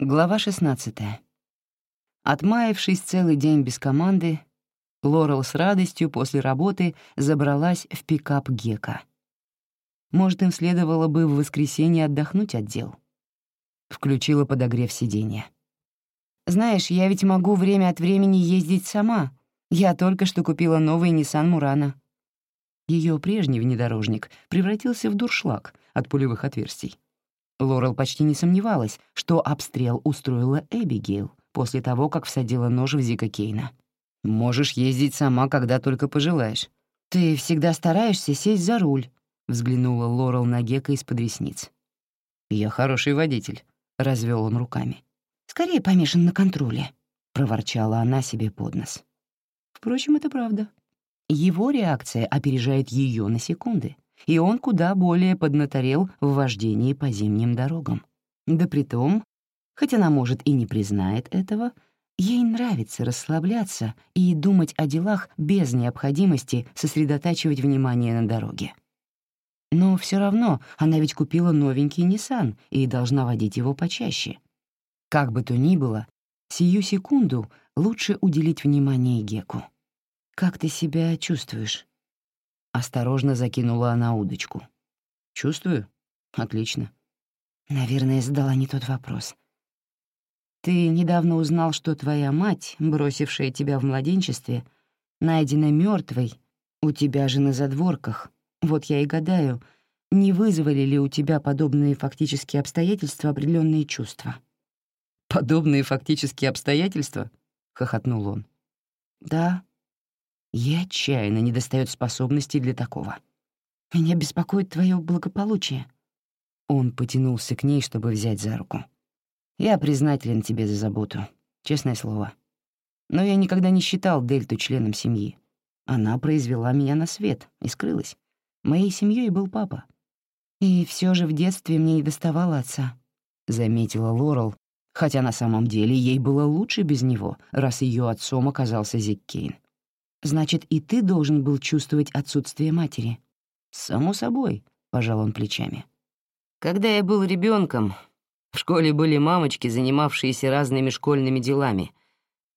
Глава 16. Отмаявшись целый день без команды, Лорел с радостью после работы забралась в пикап Гека. Может, им следовало бы в воскресенье отдохнуть от дел. Включила подогрев сиденья. «Знаешь, я ведь могу время от времени ездить сама. Я только что купила новый Nissan Murano». Ее прежний внедорожник превратился в дуршлаг от пулевых отверстий. Лорел почти не сомневалась, что обстрел устроила Эбигейл после того, как всадила нож в Зика Кейна. «Можешь ездить сама, когда только пожелаешь». «Ты всегда стараешься сесть за руль», — взглянула Лорел на Гека из-под ресниц. «Я хороший водитель», — развел он руками. «Скорее помешан на контроле», — проворчала она себе под нос. Впрочем, это правда. Его реакция опережает ее на секунды и он куда более поднаторел в вождении по зимним дорогам. Да притом, хоть она, может, и не признает этого, ей нравится расслабляться и думать о делах без необходимости сосредотачивать внимание на дороге. Но все равно она ведь купила новенький Nissan и должна водить его почаще. Как бы то ни было, сию секунду лучше уделить внимание Геку. «Как ты себя чувствуешь?» Осторожно закинула она удочку. «Чувствую? Отлично». Наверное, задала не тот вопрос. «Ты недавно узнал, что твоя мать, бросившая тебя в младенчестве, найдена мертвой у тебя же на задворках. Вот я и гадаю, не вызвали ли у тебя подобные фактические обстоятельства определенные чувства?» «Подобные фактические обстоятельства?» — хохотнул он. «Да», Ей отчаянно недостает способностей для такого. Меня беспокоит твое благополучие. Он потянулся к ней, чтобы взять за руку. Я признателен тебе за заботу, честное слово. Но я никогда не считал Дельту членом семьи. Она произвела меня на свет и скрылась. Моей семьей был папа. И все же в детстве мне не доставало отца, — заметила Лорел, хотя на самом деле ей было лучше без него, раз ее отцом оказался Зик. Значит, и ты должен был чувствовать отсутствие матери. Само собой, пожал он плечами. Когда я был ребенком, в школе были мамочки, занимавшиеся разными школьными делами.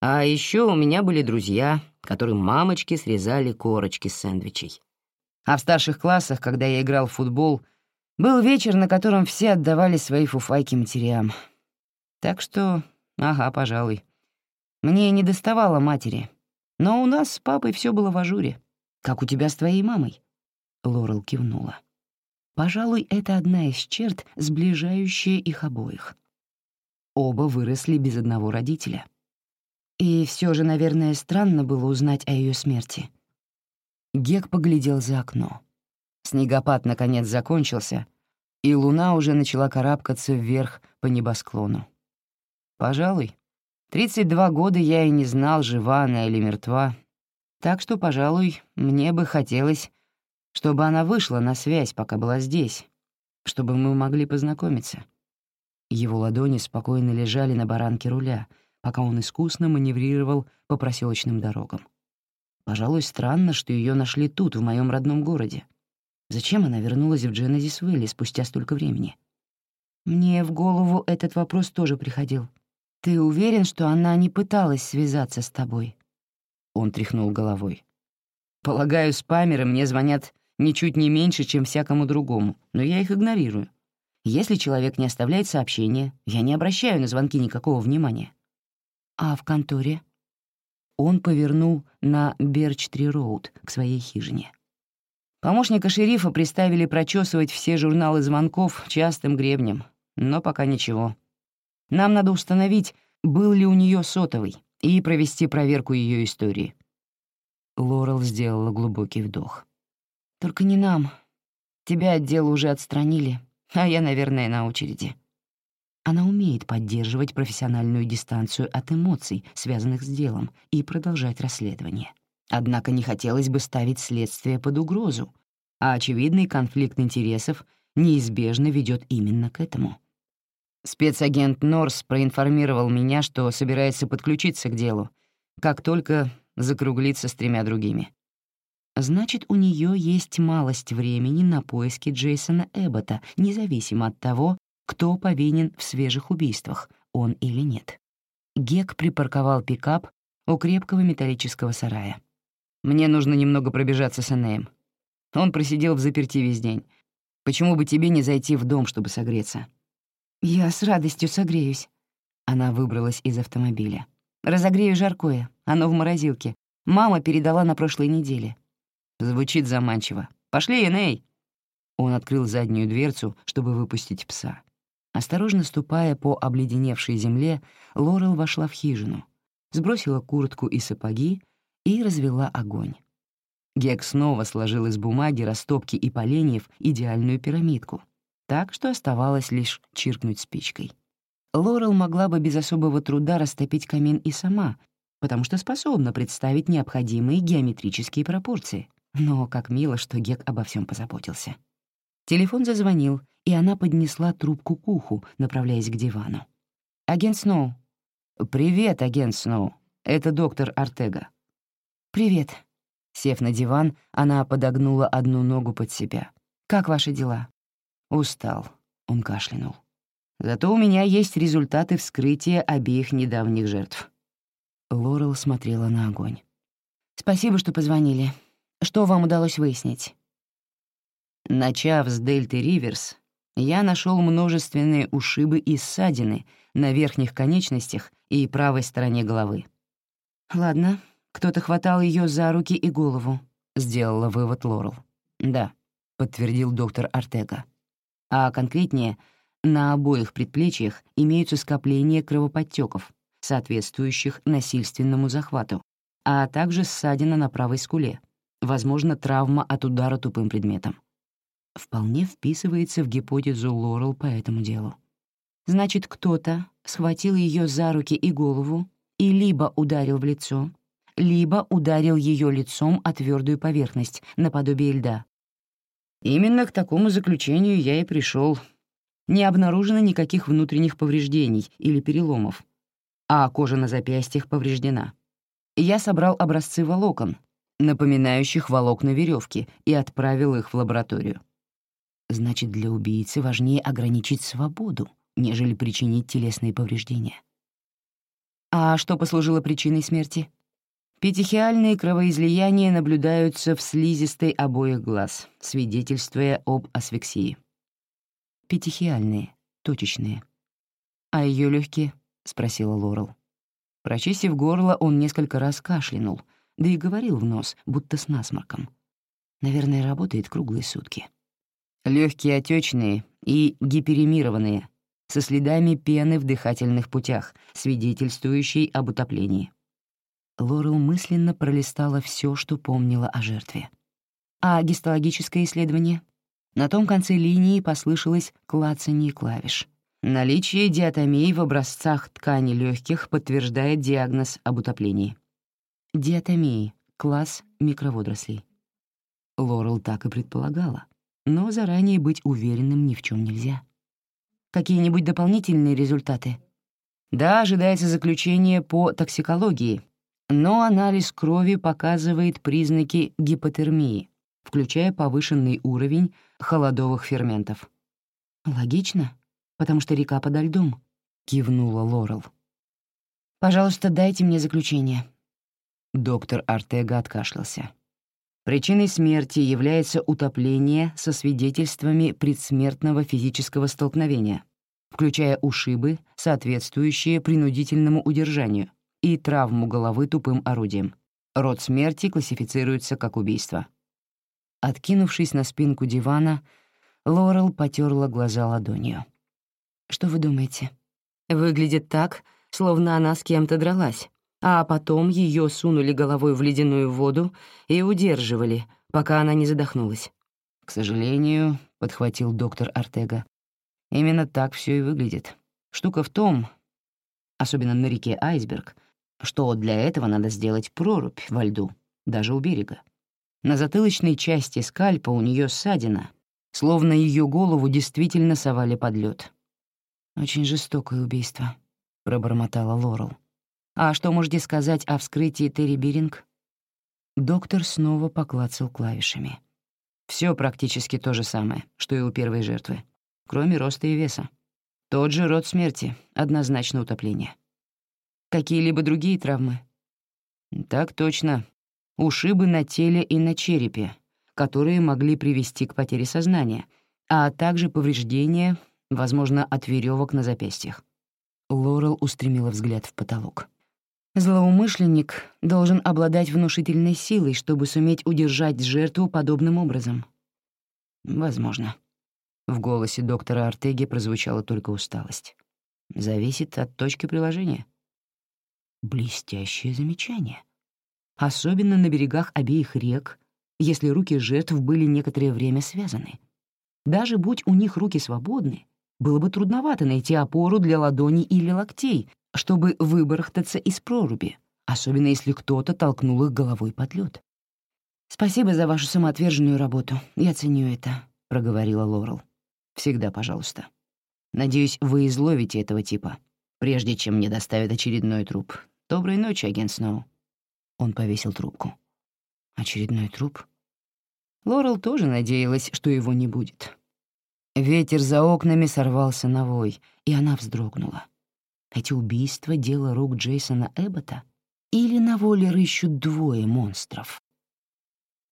А еще у меня были друзья, которым мамочки срезали корочки с сэндвичей. А в старших классах, когда я играл в футбол, был вечер, на котором все отдавали свои фуфайки матерям. Так что, ага, пожалуй. Мне не доставало матери, но у нас с папой все было в ажуре, как у тебя с твоей мамой. Лорел кивнула. Пожалуй, это одна из черт, сближающая их обоих. Оба выросли без одного родителя. И все же, наверное, странно было узнать о ее смерти. Гек поглядел за окно. Снегопад наконец закончился, и луна уже начала карабкаться вверх по небосклону. Пожалуй, 32 года я и не знал, жива она или мертва. Так что, пожалуй, мне бы хотелось, чтобы она вышла на связь, пока была здесь, чтобы мы могли познакомиться. Его ладони спокойно лежали на баранке руля, пока он искусно маневрировал по проселочным дорогам. Пожалуй, странно, что ее нашли тут, в моем родном городе. Зачем она вернулась в Дженезис Вэлли спустя столько времени? Мне в голову этот вопрос тоже приходил. «Ты уверен, что она не пыталась связаться с тобой?» Он тряхнул головой. «Полагаю, спамеры мне звонят ничуть не меньше, чем всякому другому, но я их игнорирую. Если человек не оставляет сообщения, я не обращаю на звонки никакого внимания». «А в конторе?» Он повернул на Берч-3-Роуд к своей хижине. Помощника шерифа приставили прочесывать все журналы звонков частым гребнем, но пока ничего. Нам надо установить, был ли у нее сотовый, и провести проверку ее истории». Лорел сделала глубокий вдох. «Только не нам. Тебя от дела уже отстранили, а я, наверное, на очереди». Она умеет поддерживать профессиональную дистанцию от эмоций, связанных с делом, и продолжать расследование. Однако не хотелось бы ставить следствие под угрозу, а очевидный конфликт интересов неизбежно ведет именно к этому. Спецагент Норс проинформировал меня, что собирается подключиться к делу, как только закруглится с тремя другими. Значит, у нее есть малость времени на поиски Джейсона Эббота, независимо от того, кто повинен в свежих убийствах, он или нет. Гек припарковал пикап у крепкого металлического сарая. «Мне нужно немного пробежаться с Энеем. Он просидел в заперти весь день. Почему бы тебе не зайти в дом, чтобы согреться?» «Я с радостью согреюсь». Она выбралась из автомобиля. «Разогрею жаркое. Оно в морозилке. Мама передала на прошлой неделе». Звучит заманчиво. «Пошли, Эней!» Он открыл заднюю дверцу, чтобы выпустить пса. Осторожно ступая по обледеневшей земле, Лорел вошла в хижину, сбросила куртку и сапоги и развела огонь. Гек снова сложил из бумаги, растопки и поленьев идеальную пирамидку, так что оставалось лишь чиркнуть спичкой. Лорел могла бы без особого труда растопить камин и сама, потому что способна представить необходимые геометрические пропорции. Но как мило, что Гек обо всем позаботился. Телефон зазвонил, и она поднесла трубку к уху, направляясь к дивану. «Агент Сноу». «Привет, агент Сноу. Это доктор Артега». «Привет». Сев на диван, она подогнула одну ногу под себя. «Как ваши дела?» «Устал», — он кашлянул. «Зато у меня есть результаты вскрытия обеих недавних жертв». Лорел смотрела на огонь. «Спасибо, что позвонили. Что вам удалось выяснить?» Начав с Дельты Риверс, я нашел множественные ушибы и ссадины на верхних конечностях и правой стороне головы. «Ладно, кто-то хватал ее за руки и голову», — сделала вывод Лорел. «Да», — подтвердил доктор Артега. «А конкретнее, на обоих предплечьях имеются скопления кровоподтеков, соответствующих насильственному захвату, а также ссадина на правой скуле, возможно, травма от удара тупым предметом вполне вписывается в гипотезу Лорел по этому делу. Значит, кто-то схватил ее за руки и голову и либо ударил в лицо, либо ударил ее лицом о твердую поверхность, наподобие льда. Именно к такому заключению я и пришел. Не обнаружено никаких внутренних повреждений или переломов, а кожа на запястьях повреждена. Я собрал образцы волокон, напоминающих волокна веревки, и отправил их в лабораторию. Значит, для убийцы важнее ограничить свободу, нежели причинить телесные повреждения. А что послужило причиной смерти? Петихиальные кровоизлияния наблюдаются в слизистой обоих глаз, свидетельствуя об асфиксии. Петихиальные, точечные. «А ее легкие?» — спросила Лорел. Прочистив горло, он несколько раз кашлянул, да и говорил в нос, будто с насморком. Наверное, работает круглые сутки. Легкие отечные и гиперемированные, со следами пены в дыхательных путях, свидетельствующей об утоплении. Лорел мысленно пролистала все, что помнила о жертве. А гистологическое исследование? На том конце линии послышалось клацанье клавиш. Наличие диатомии в образцах ткани легких подтверждает диагноз об утоплении. Диатомии — класс микроводорослей. Лорел так и предполагала но заранее быть уверенным ни в чем нельзя. Какие-нибудь дополнительные результаты? Да, ожидается заключение по токсикологии, но анализ крови показывает признаки гипотермии, включая повышенный уровень холодовых ферментов. «Логично, потому что река подо льдом», — кивнула Лорел. «Пожалуйста, дайте мне заключение». Доктор Артега откашлялся. Причиной смерти является утопление со свидетельствами предсмертного физического столкновения, включая ушибы, соответствующие принудительному удержанию, и травму головы тупым орудием. Род смерти классифицируется как убийство. Откинувшись на спинку дивана, Лорел потерла глаза ладонью. «Что вы думаете?» «Выглядит так, словно она с кем-то дралась а потом ее сунули головой в ледяную воду и удерживали, пока она не задохнулась. «К сожалению», — подхватил доктор Артега, — «именно так все и выглядит. Штука в том, особенно на реке Айсберг, что для этого надо сделать прорубь во льду, даже у берега. На затылочной части скальпа у нее ссадина, словно ее голову действительно совали под лед. «Очень жестокое убийство», — пробормотала Лорел. «А что можете сказать о вскрытии Терри Биринг?» Доктор снова поклацал клавишами. Все практически то же самое, что и у первой жертвы, кроме роста и веса. Тот же род смерти, однозначно утопление. Какие-либо другие травмы? Так точно. Ушибы на теле и на черепе, которые могли привести к потере сознания, а также повреждения, возможно, от веревок на запястьях. Лорел устремила взгляд в потолок. Злоумышленник должен обладать внушительной силой, чтобы суметь удержать жертву подобным образом. Возможно. В голосе доктора Артеги прозвучала только усталость. Зависит от точки приложения. Блестящее замечание. Особенно на берегах обеих рек, если руки жертв были некоторое время связаны. Даже будь у них руки свободны, было бы трудновато найти опору для ладоней или локтей, чтобы выбарахтаться из проруби, особенно если кто-то толкнул их головой под лед. «Спасибо за вашу самоотверженную работу. Я ценю это», — проговорила Лорел. Всегда пожалуйста. Надеюсь, вы изловите этого типа, прежде чем мне доставят очередной труп. Доброй ночи, агент Сноу». Он повесил трубку. Очередной труп? Лорел тоже надеялась, что его не будет. Ветер за окнами сорвался на вой, и она вздрогнула. Эти убийства — дело рук Джейсона Эббота? Или на воле рыщут двое монстров?